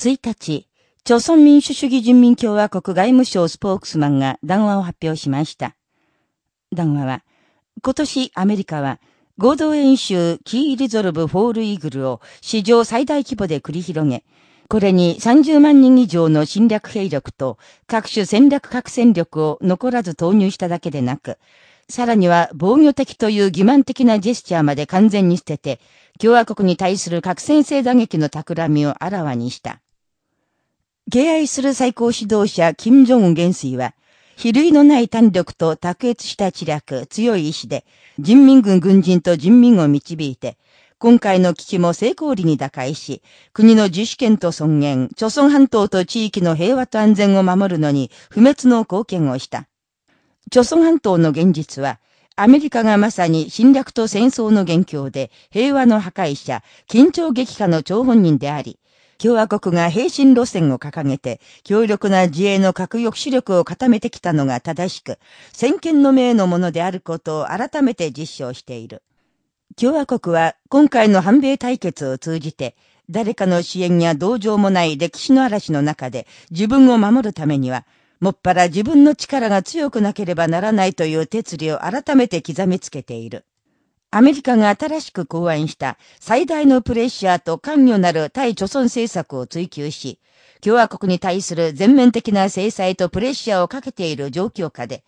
1日、朝鮮民主主義人民共和国外務省スポークスマンが談話を発表しました。談話は、今年アメリカは合同演習キーリゾルブ・フォールイーグルを史上最大規模で繰り広げ、これに30万人以上の侵略兵力と各種戦略核戦力を残らず投入しただけでなく、さらには防御的という欺瞞的なジェスチャーまで完全に捨てて、共和国に対する核戦性打撃の企みをあらわにした。敬愛する最高指導者、金正恩元帥は、比類のない胆力と卓越した知略、強い意志で、人民軍軍人と人民を導いて、今回の危機も成功裏に打開し、国の自主権と尊厳、朝鮮半島と地域の平和と安全を守るのに不滅の貢献をした。朝鮮半島の現実は、アメリカがまさに侵略と戦争の元凶で、平和の破壊者、緊張激化の張本人であり、共和国が平身路線を掲げて、強力な自衛の核抑止力を固めてきたのが正しく、先見の明のものであることを改めて実証している。共和国は今回の反米対決を通じて、誰かの支援や同情もない歴史の嵐の中で自分を守るためには、もっぱら自分の力が強くなければならないという哲理を改めて刻みつけている。アメリカが新しく考案した最大のプレッシャーと関与なる対貯村政策を追求し、共和国に対する全面的な制裁とプレッシャーをかけている状況下で、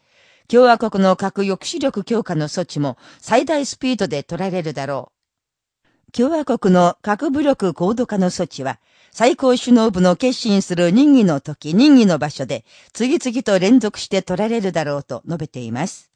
共和国の核抑止力強化の措置も最大スピードで取られるだろう。共和国の核武力高度化の措置は、最高首脳部の決心する任意の時、任意の場所で、次々と連続して取られるだろうと述べています。